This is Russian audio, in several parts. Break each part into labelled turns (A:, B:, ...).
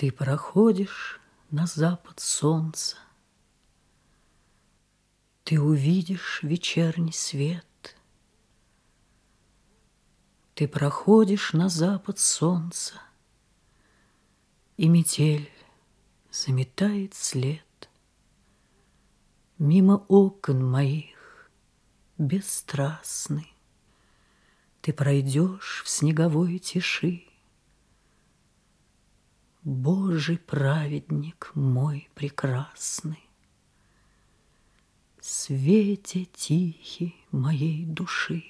A: Ты проходишь на запад солнца, Ты увидишь вечерний свет. Ты проходишь на запад солнца, И метель заметает след. Мимо окон моих бесстрастный Ты пройдешь в снеговой тиши, Божий праведник мой прекрасный, Свете тихий моей души.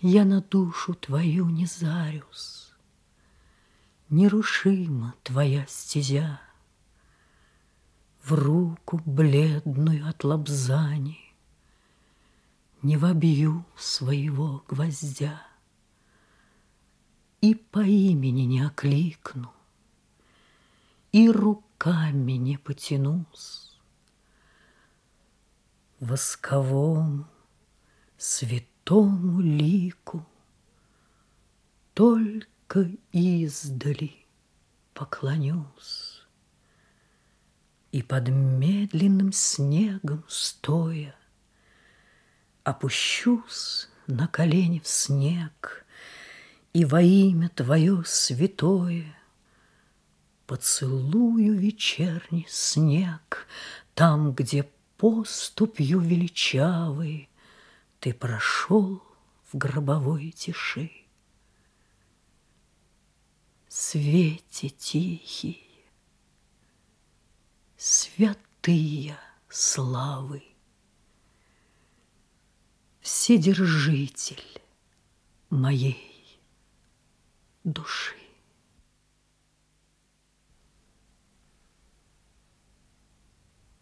A: Я на душу твою не зарюсь, Нерушима твоя стезя, В руку бледную от лобзаний Не вобью своего гвоздя и по имени не окликну, И руками не потянусь. Восковому святому лику Только издали поклонюсь. И под медленным снегом стоя Опущусь на колени в снег — и во имя Твое святое Поцелую вечерний снег Там, где поступью величавой Ты прошел в гробовой тиши. Свете тихий, святые славы, Вседержитель моей души.